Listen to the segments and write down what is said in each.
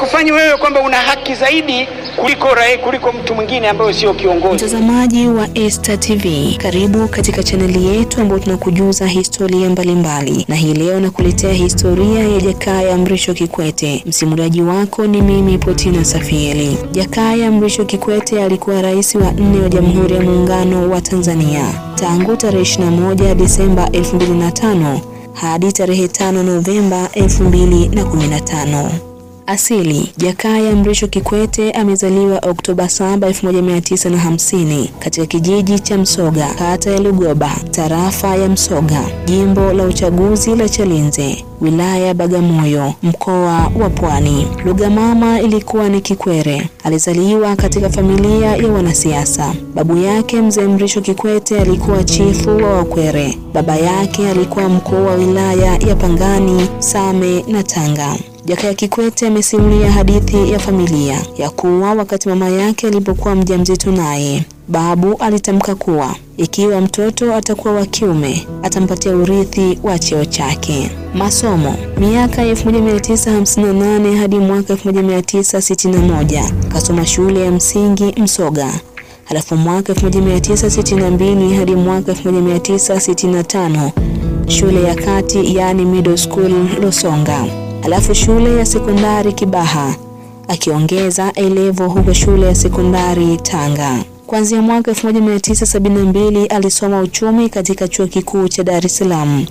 haikufanyi wewe kwamba una haki zaidi kuliko rai, kuliko mtu mwingine ambaye sio kiongozi. Mtazamaji wa Esta TV, karibu katika chaneli yetu ambayo tunakujuza historia mbalimbali mbali. Na hii leo nakuletea historia ya Jakaya Mrisho Kikwete. Msimuliaji wako ni mimi Potina Safieli. Jakaya Mrisho Kikwete alikuwa rais wa nne wa Jamhuri ya Muungano wa Tanzania tangu tarehe 21 Desemba 2005 hadi tarehe 5 Novemba 2015. Asili. Jakaya Mrisho Kikwete amezaliwa Oktoba 7, 1950 katika kijiji cha Msoga, kata ya Lugoba, tarafa ya Msoga, jimbo la uchaguzi la Chalinze, wilaya ya Bagamoyo, mkoa wa Pwani. Lugha mama ilikuwa ni Kikwere. Alizaliwa katika familia ya wanasiasa. Babu yake mzee Mrisho Kikwete alikuwa chifu wa Wakwere. Baba yake alikuwa mkuu wa wilaya ya Pangani, Same na Tanga. Jakaya Kikwete amesimulia hadithi ya familia ya kuwa wakati mama yake alipokuwa mjamzito naye, babu alitamka kuwa ikiwa mtoto atakuwa wa kiume atampatia urithi wa cheo chake. Masomo. Miaka 1958 hadi mwaka 1961 kasoma shule ya msingi Msoga, halafu mwaka 1962 hadi mwaka 1965 shule ya kati yaani middle school Losonga alafu shule ya sekondari Kibaha, akiongeza A-level huko shule ya sekondari Tanga. Kuanzia mwaka 1972 alisoma uchumi katika chuo kikuu cha Dar es Salaam,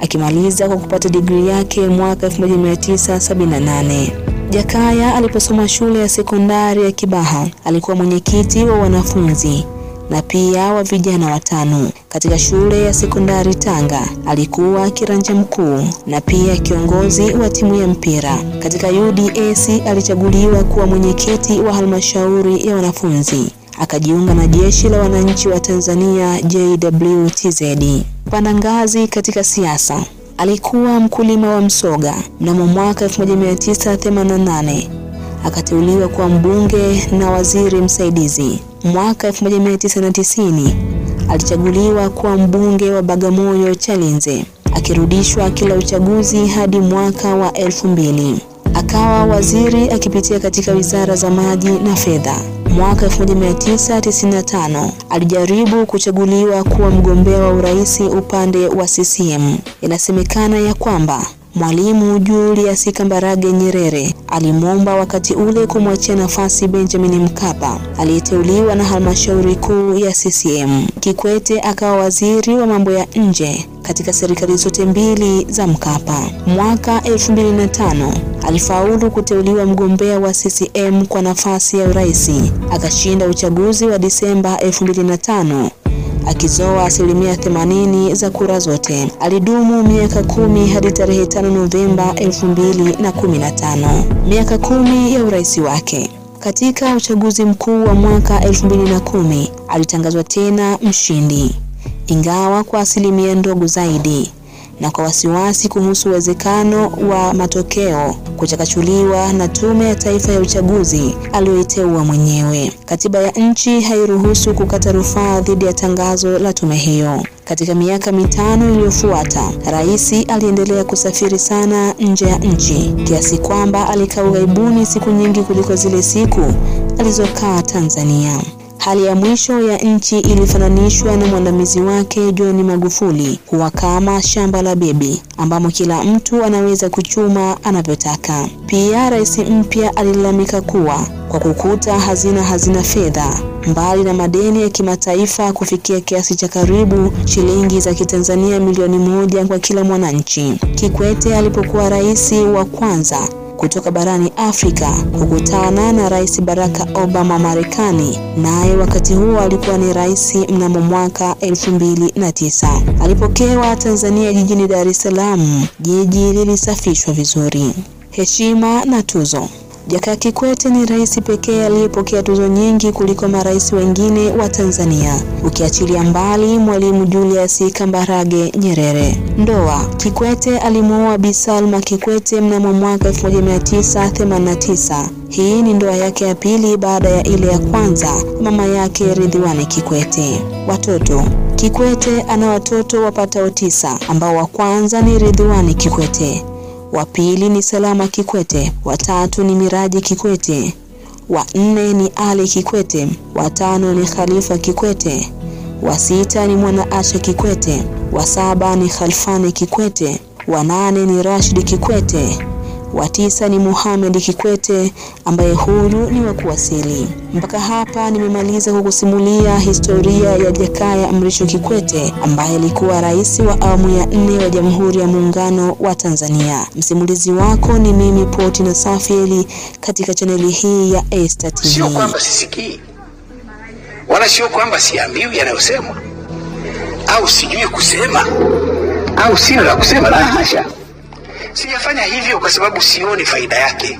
akimaliza kwa kupata digrii yake mwaka 1978. Jakaya aliposoma shule ya sekondari ya Kibaha alikuwa mwenyekiti wa wanafunzi na pia wa vijana watano. Katika shule ya sekondari Tanga alikuwa kiranja mkuu na pia kiongozi wa timu ya mpira. Katika uds alichaguliwa kuwa mwenyekiti wa halmashauri ya wanafunzi, akajiunga na jeshi la wananchi wa Tanzania JWTZ. Panda ngazi katika siasa. Alikuwa mkulima wa msoga. Mnamo mwaka 1988 akateuliwa kuwa mbunge na waziri msaidizi. Mwaka 1990 alichaguliwa kuwa mbunge wa Bagamoyo Chalinze, akirudishwa kila uchaguzi hadi mwaka wa elfu mbili. Akawa waziri akipitia katika wizara za maji na fedha. Mwaka 1995 alijaribu kuchaguliwa kuwa mgombea wa urais upande wa CCM. Inasemekana ya kwamba Mwalimu Julius Kambarage Nyerere alimwomba wakati ule kumwachia nafasi Benjamin Mkapa aliyeteuliwa na halmashauri kuu ya CCM. Kikwete akawa waziri wa mambo ya nje katika serikali zote mbili za Mkapa. Mwaka 2005 alifaulu kuteuliwa mgombea wa CCM kwa nafasi ya urais, akashinda uchaguzi wa Disemba 2005 akizoa asilimia 80 za kura zote. Alidumu miaka kumi hadi tarehe 5 Novemba 2015, miaka kumi ya urais wake. Katika uchaguzi mkuu wa mwaka 2010 alitangazwa tena mshindi, ingawa kwa asilimia ndogo zaidi na kwa wasiwasi kuhusu uwezekano wa matokeo kuchakachuliwa na Tume ya Taifa ya Uchaguzi aliyoiteua mwenyewe. Katiba ya nchi hairuhusu kukata rufaa dhidi ya tangazo la tume hiyo. Katika miaka mitano iliyofuata, rais aliendelea kusafiri sana nje ya nchi kiasi kwamba alikaa ughaibuni siku nyingi kuliko zile siku alizokaa Tanzania. Hali ya mwisho ya nchi ilifananishwa na mwandamizi wake John Magufuli kuwa kama shamba la bebi ambamo kila mtu anaweza kuchuma anavyotaka. Pia rais mpya alilalamika kuwa kwa kukuta hazina hazina fedha mbali na madeni ya kimataifa kufikia kiasi cha karibu shilingi za Kitanzania milioni moja kwa kila mwananchi. Kikwete alipokuwa rais wa kwanza kutoka barani Afrika kukutana na Rais Barack Obama Marekani, naye wakati huo alikuwa ni rais mnamo mwaka 2009. Alipokewa Tanzania jijini Dar es Salaam, jiji lilisafishwa vizuri. Heshima na tuzo. Jakaya Kikwete ni rais pekee aliyepokea tuzo nyingi kuliko marais wengine wa Tanzania, ukiachilia mbali Mwalimu Julius Kambarage Nyerere. Ndoa. Kikwete alimwoa Bi Salma Kikwete mnamo mwaka 1989. Hii ni ndoa yake ya pili baada ya ile ya kwanza mama yake Ridhiwani Kikwete. Watoto. Kikwete ana watoto wapatao tisa ambao wa kwanza ni Ridhiwani Kikwete wa pili ni Salama Kikwete, wa tatu ni Miraji Kikwete, wa nne ni Ali Kikwete, wa tano ni Khalifa Kikwete, wa sita ni Mwana Asha Kikwete, wa saba ni Khalfani Kikwete, wa nane ni Rashid Kikwete, wa tisa ni Muhammad Kikwete ambaye huyu ni wa kuwasili. Mpaka hapa nimemaliza kukusimulia historia ya Jakaya Mrisho Kikwete ambaye alikuwa rais wa awamu ya nne wa Jamhuri ya Muungano wa Tanzania. Msimulizi wako ni mimi Poti na Safieli katika chaneli hii ya Esta TV. Sio kwamba sisikii wala sio kwamba siambiwi yanayosemwa au sijui kusema au sina la kusema, la hasha. Sijafanya hivyo kwa sababu sioni faida yake.